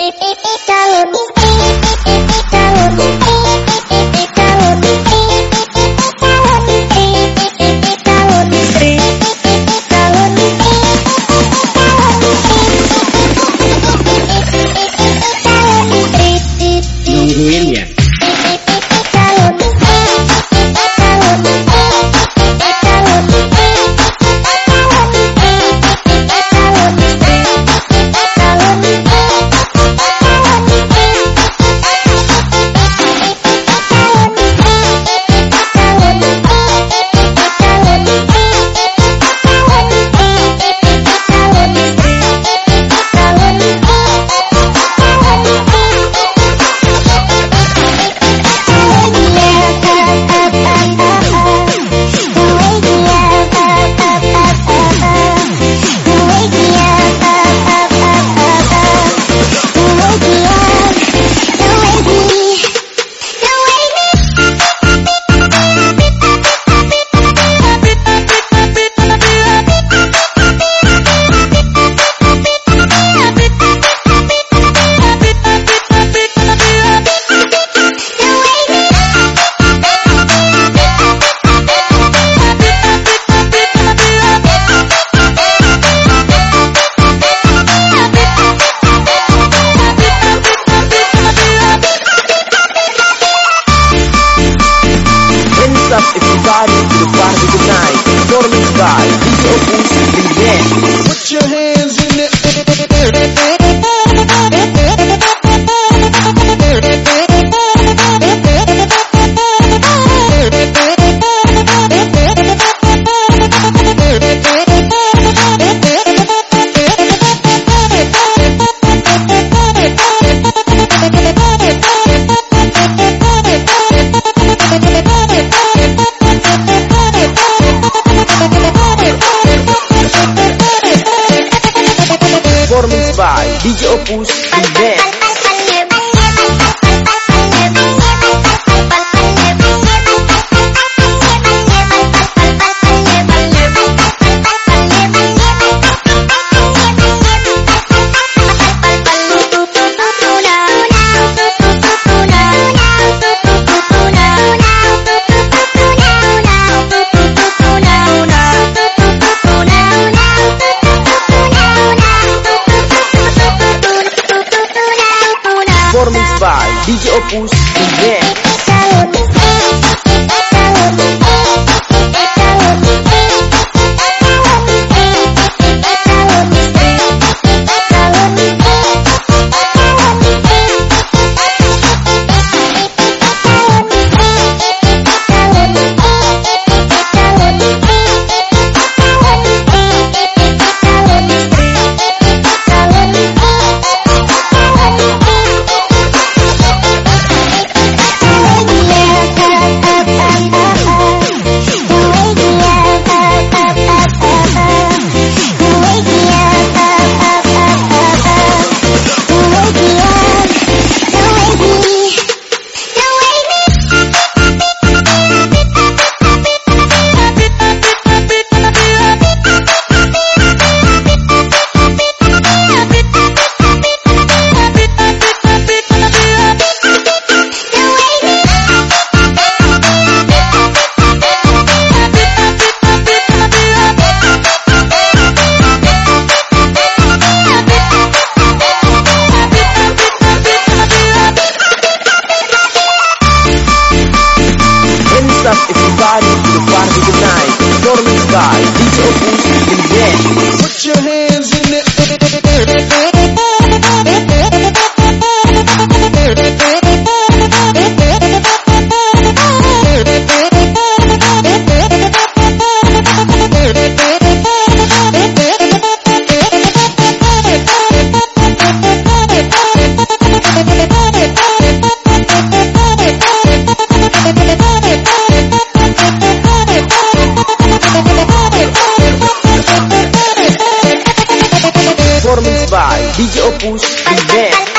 Italo, Italo, Italo, Italo, Thank you. performance by DJ Opus Event. your hand. DJ Opus is there.